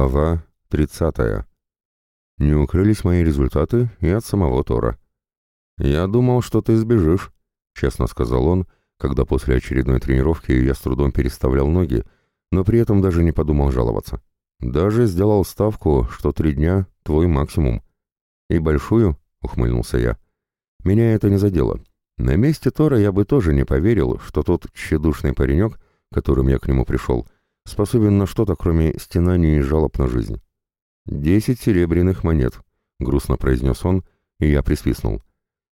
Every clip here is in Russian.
Глава 30. Не укрылись мои результаты и от самого Тора. «Я думал, что ты сбежишь», — честно сказал он, когда после очередной тренировки я с трудом переставлял ноги, но при этом даже не подумал жаловаться. «Даже сделал ставку, что три дня — твой максимум». «И большую?» — ухмыльнулся я. «Меня это не задело. На месте Тора я бы тоже не поверил, что тот тщедушный паренек, которым я к нему пришел, — способен на что-то, кроме стенаний и жалоб на жизнь. «Десять серебряных монет», — грустно произнес он, и я присвистнул.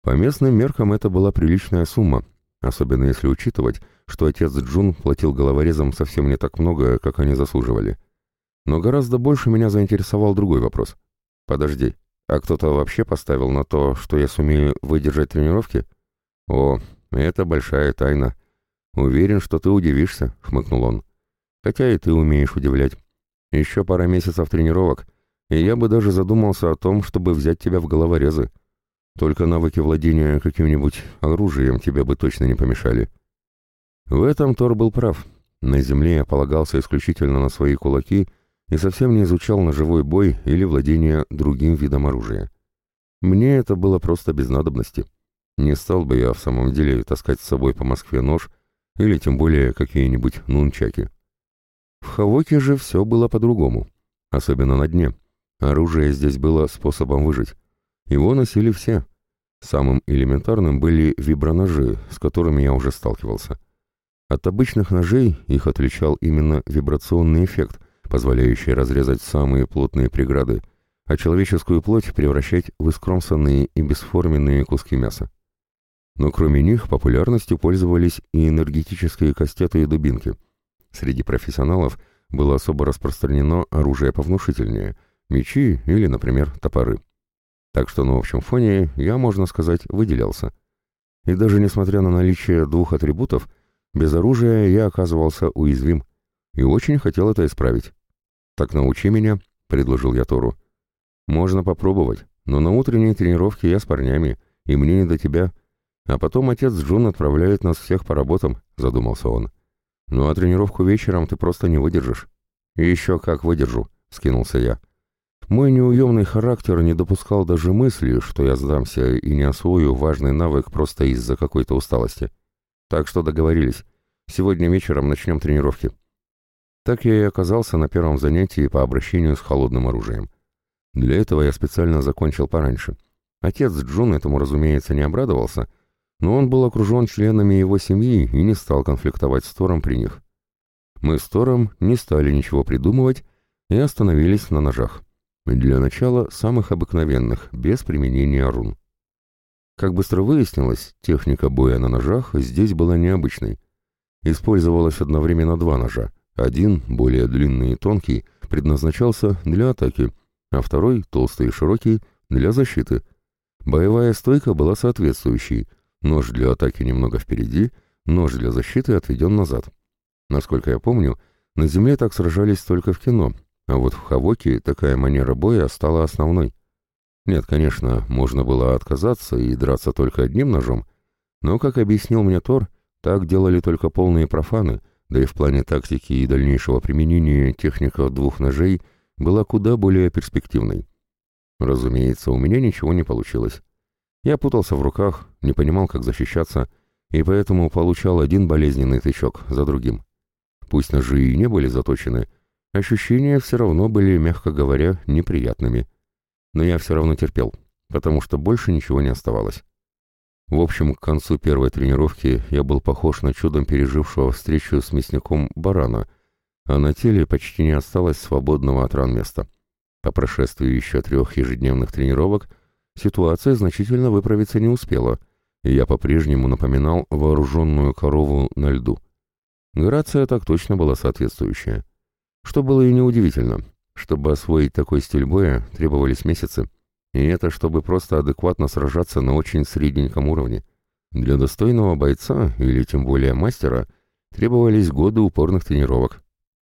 По местным меркам это была приличная сумма, особенно если учитывать, что отец Джун платил головорезам совсем не так много, как они заслуживали. Но гораздо больше меня заинтересовал другой вопрос. «Подожди, а кто-то вообще поставил на то, что я сумею выдержать тренировки?» «О, это большая тайна. Уверен, что ты удивишься», — хмыкнул он. Хотя и ты умеешь удивлять. Еще пара месяцев тренировок, и я бы даже задумался о том, чтобы взять тебя в головорезы. Только навыки владения каким-нибудь оружием тебе бы точно не помешали. В этом Тор был прав. На земле я полагался исключительно на свои кулаки и совсем не изучал ножевой бой или владение другим видом оружия. Мне это было просто без надобности. Не стал бы я в самом деле таскать с собой по Москве нож или тем более какие-нибудь нунчаки. В Хавоке же все было по-другому, особенно на дне. Оружие здесь было способом выжить. Его носили все. Самым элементарным были виброножи, с которыми я уже сталкивался. От обычных ножей их отличал именно вибрационный эффект, позволяющий разрезать самые плотные преграды, а человеческую плоть превращать в искромсанные и бесформенные куски мяса. Но кроме них популярностью пользовались и энергетические кастеты и дубинки – Среди профессионалов было особо распространено оружие повнушительнее – мечи или, например, топоры. Так что на общем фоне я, можно сказать, выделялся. И даже несмотря на наличие двух атрибутов, без оружия я оказывался уязвим и очень хотел это исправить. «Так научи меня», — предложил я Тору. «Можно попробовать, но на утренней тренировке я с парнями, и мне не до тебя. А потом отец Джун отправляет нас всех по работам», — задумался он. Ну а тренировку вечером ты просто не выдержишь. Еще как выдержу, скинулся я. Мой неуемный характер не допускал даже мысли, что я сдамся и не освою важный навык просто из-за какой-то усталости. Так что договорились. Сегодня вечером начнем тренировки. Так я и оказался на первом занятии по обращению с холодным оружием. Для этого я специально закончил пораньше. Отец Джун этому, разумеется, не обрадовался — но он был окружен членами его семьи и не стал конфликтовать с Тором при них. Мы с Тором не стали ничего придумывать и остановились на ножах. Для начала самых обыкновенных, без применения рун. Как быстро выяснилось, техника боя на ножах здесь была необычной. Использовалось одновременно два ножа. Один, более длинный и тонкий, предназначался для атаки, а второй, толстый и широкий, для защиты. Боевая стойка была соответствующей – Нож для атаки немного впереди, нож для защиты отведен назад. Насколько я помню, на земле так сражались только в кино, а вот в Хавоке такая манера боя стала основной. Нет, конечно, можно было отказаться и драться только одним ножом, но, как объяснил мне Тор, так делали только полные профаны, да и в плане тактики и дальнейшего применения техника двух ножей была куда более перспективной. Разумеется, у меня ничего не получилось. Я путался в руках, не понимал, как защищаться, и поэтому получал один болезненный тычок за другим. Пусть ножи и не были заточены, ощущения все равно были, мягко говоря, неприятными. Но я все равно терпел, потому что больше ничего не оставалось. В общем, к концу первой тренировки я был похож на чудом пережившего встречу с мясником барана, а на теле почти не осталось свободного от ран места. По прошествии еще трех ежедневных тренировок – ситуация значительно выправиться не успела, и я по-прежнему напоминал вооруженную корову на льду. Грация так точно была соответствующая. Что было и неудивительно. Чтобы освоить такой стиль боя, требовались месяцы. И это чтобы просто адекватно сражаться на очень средненьком уровне. Для достойного бойца, или тем более мастера, требовались годы упорных тренировок.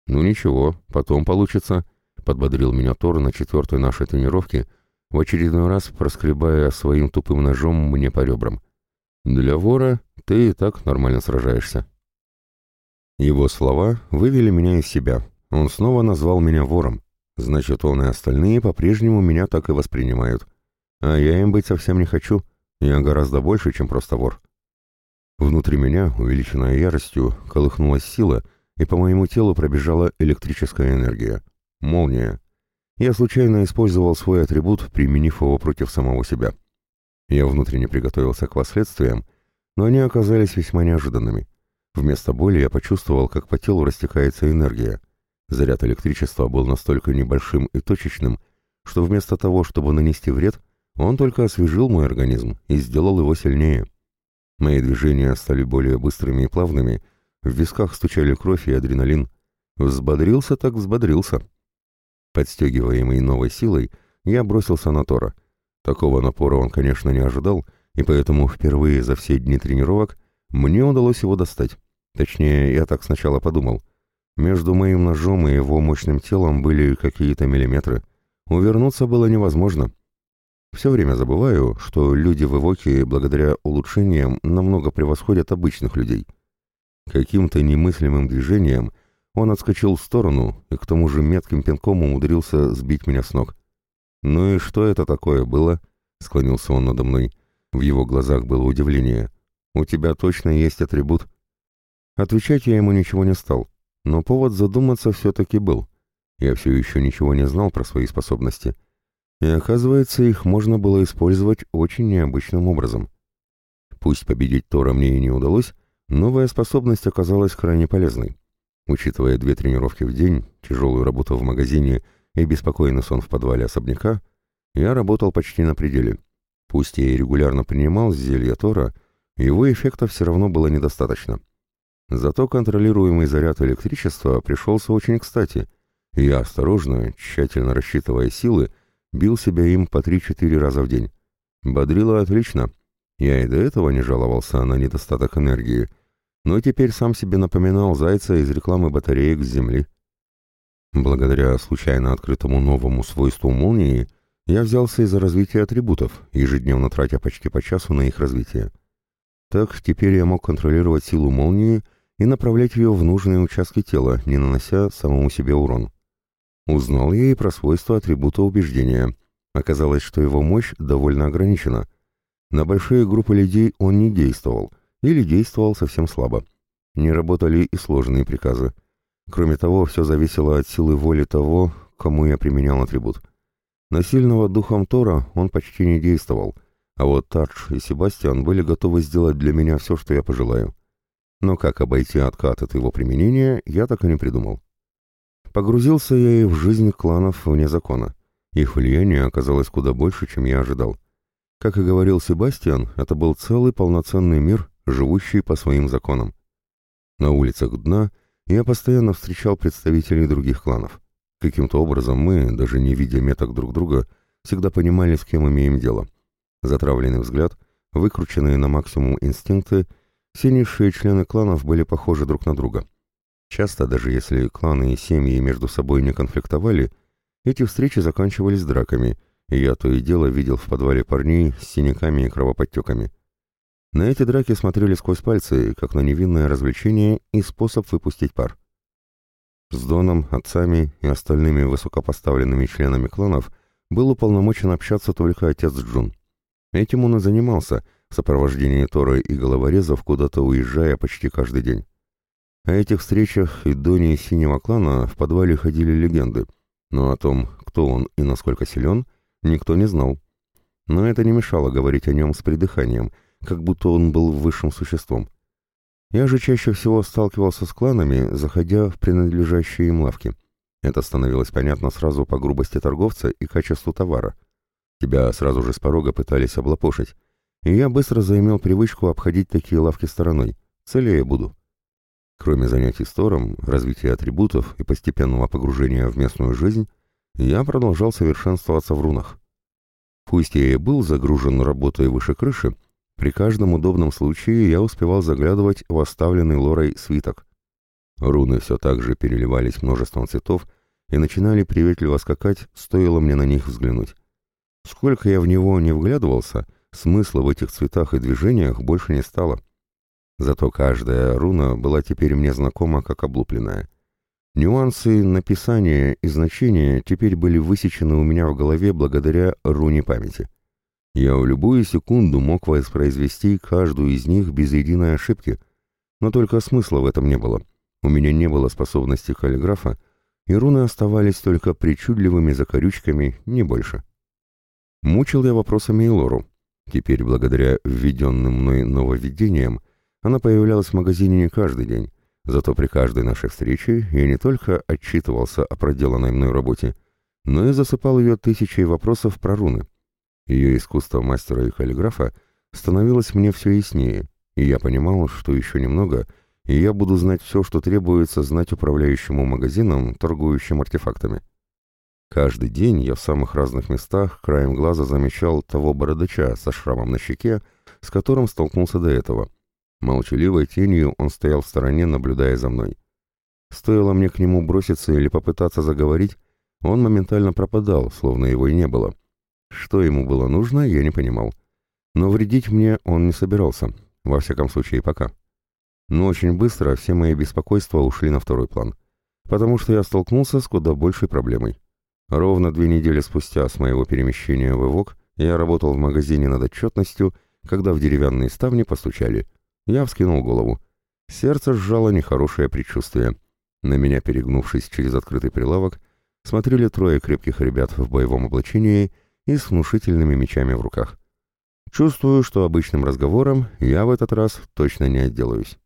«Ну ничего, потом получится», — подбодрил меня Тор на четвертой нашей тренировке — в очередной раз проскребая своим тупым ножом мне по ребрам. «Для вора ты и так нормально сражаешься». Его слова вывели меня из себя. Он снова назвал меня вором. Значит, он и остальные по-прежнему меня так и воспринимают. А я им быть совсем не хочу. Я гораздо больше, чем просто вор. Внутри меня, увеличенная яростью, колыхнулась сила, и по моему телу пробежала электрическая энергия. Молния. Я случайно использовал свой атрибут, применив его против самого себя. Я внутренне приготовился к последствиям, но они оказались весьма неожиданными. Вместо боли я почувствовал, как по телу растекается энергия. Заряд электричества был настолько небольшим и точечным, что вместо того, чтобы нанести вред, он только освежил мой организм и сделал его сильнее. Мои движения стали более быстрыми и плавными, в висках стучали кровь и адреналин. Взбодрился так взбодрился. Подстегиваемый новой силой, я бросился на Тора. Такого напора он, конечно, не ожидал, и поэтому впервые за все дни тренировок мне удалось его достать. Точнее, я так сначала подумал. Между моим ножом и его мощным телом были какие-то миллиметры. Увернуться было невозможно. Все время забываю, что люди в Эвоке благодаря улучшениям намного превосходят обычных людей. Каким-то немыслимым движением он отскочил в сторону и к тому же метким пинком умудрился сбить меня с ног. «Ну и что это такое было?» — склонился он надо мной. В его глазах было удивление. «У тебя точно есть атрибут?» Отвечать я ему ничего не стал, но повод задуматься все-таки был. Я все еще ничего не знал про свои способности. И оказывается, их можно было использовать очень необычным образом. Пусть победить Тора мне и не удалось, новая способность оказалась крайне полезной. Учитывая две тренировки в день, тяжелую работу в магазине и беспокойный сон в подвале особняка, я работал почти на пределе. Пусть я и регулярно принимал зелье Тора, его эффекта все равно было недостаточно. Зато контролируемый заряд электричества пришелся очень кстати, и я осторожно, тщательно рассчитывая силы, бил себя им по 3-4 раза в день. Бодрило отлично. Я и до этого не жаловался на недостаток энергии, но теперь сам себе напоминал зайца из рекламы батареек с земли. Благодаря случайно открытому новому свойству молнии, я взялся из-за развития атрибутов, ежедневно тратя почти по часу на их развитие. Так, теперь я мог контролировать силу молнии и направлять ее в нужные участки тела, не нанося самому себе урон. Узнал я и про свойства атрибута убеждения. Оказалось, что его мощь довольно ограничена. На большие группы людей он не действовал, или действовал совсем слабо. Не работали и сложные приказы. Кроме того, все зависело от силы воли того, кому я применял атрибут. На сильного духом Тора он почти не действовал, а вот Тардж и Себастьян были готовы сделать для меня все, что я пожелаю. Но как обойти откат от его применения, я так и не придумал. Погрузился я и в жизнь кланов вне закона. Их влияние оказалось куда больше, чем я ожидал. Как и говорил Себастьян, это был целый полноценный мир, живущий по своим законам. На улицах дна я постоянно встречал представителей других кланов. Каким-то образом мы, даже не видя меток друг друга, всегда понимали, с кем имеем дело. Затравленный взгляд, выкрученные на максимум инстинкты, все низшие члены кланов были похожи друг на друга. Часто, даже если кланы и семьи между собой не конфликтовали, эти встречи заканчивались драками, и я то и дело видел в подвале парней с синяками и кровоподтеками. На эти драки смотрели сквозь пальцы, как на невинное развлечение и способ выпустить пар. С Доном, отцами и остальными высокопоставленными членами кланов был уполномочен общаться только отец Джун. Этим он и занимался, в сопровождении Торы и головорезов, куда-то уезжая почти каждый день. О этих встречах и Доне Синего клана в подвале ходили легенды, но о том, кто он и насколько силен, никто не знал. Но это не мешало говорить о нем с придыханием, как будто он был высшим существом. Я же чаще всего сталкивался с кланами, заходя в принадлежащие им лавки. Это становилось понятно сразу по грубости торговца и качеству товара. Тебя сразу же с порога пытались облапошить, и я быстро заимел привычку обходить такие лавки стороной. Целее буду. Кроме занятий с Тором, развития атрибутов и постепенного погружения в местную жизнь, я продолжал совершенствоваться в рунах. Пусть я и был загружен работой выше крыши, при каждом удобном случае я успевал заглядывать в оставленный Лорой свиток. Руны все так же переливались множеством цветов и начинали приветливо скакать, стоило мне на них взглянуть. Сколько я в него не вглядывался, смысла в этих цветах и движениях больше не стало. Зато каждая руна была теперь мне знакома как облупленная. Нюансы написания и значения теперь были высечены у меня в голове благодаря руне памяти. Я в любую секунду мог воспроизвести каждую из них без единой ошибки, но только смысла в этом не было. У меня не было способности каллиграфа, и руны оставались только причудливыми закорючками, не больше. Мучил я вопросами и Лору. Теперь, благодаря введенным мной нововведениям, она появлялась в магазине не каждый день, Зато при каждой нашей встрече я не только отчитывался о проделанной мной работе, но и засыпал ее тысячей вопросов про руны. Ее искусство мастера и каллиграфа становилось мне все яснее, и я понимал, что еще немного, и я буду знать все, что требуется знать управляющему магазином, торгующим артефактами. Каждый день я в самых разных местах краем глаза замечал того бородача со шрамом на щеке, с которым столкнулся до этого — Молчаливой тенью он стоял в стороне, наблюдая за мной. Стоило мне к нему броситься или попытаться заговорить, он моментально пропадал, словно его и не было. Что ему было нужно, я не понимал. Но вредить мне он не собирался, во всяком случае пока. Но очень быстро все мои беспокойства ушли на второй план, потому что я столкнулся с куда большей проблемой. Ровно две недели спустя с моего перемещения в Эвок я работал в магазине над отчетностью, когда в деревянные ставни постучали — я вскинул голову. Сердце сжало нехорошее предчувствие. На меня, перегнувшись через открытый прилавок, смотрели трое крепких ребят в боевом облачении и с внушительными мечами в руках. Чувствую, что обычным разговором я в этот раз точно не отделаюсь.